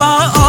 oh